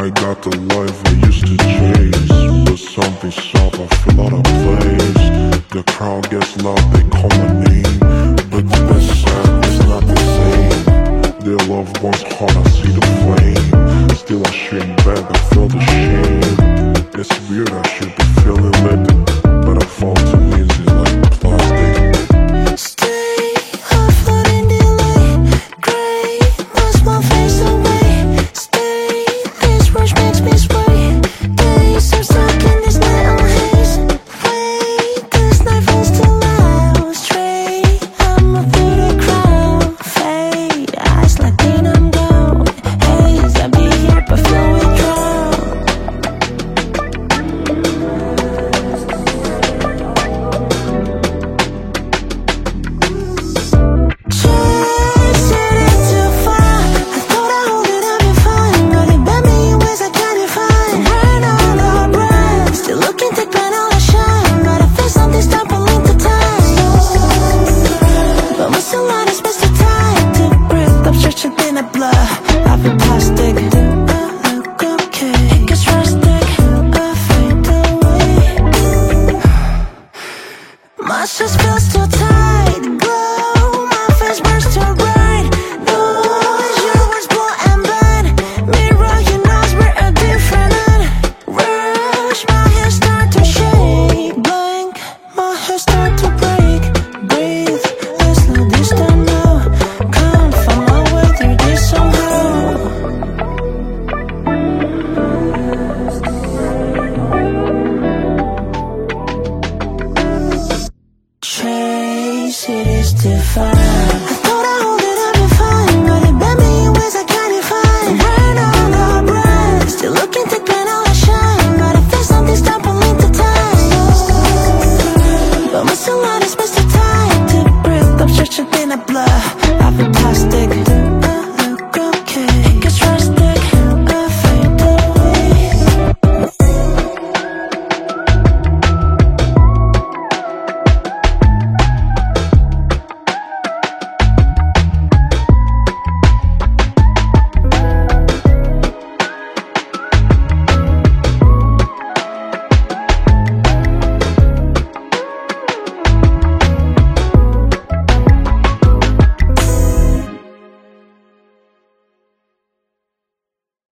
I got the life I used to chase But something sharp, I feel out of place. The crowd gets loud, they call my name. blood. shit is divine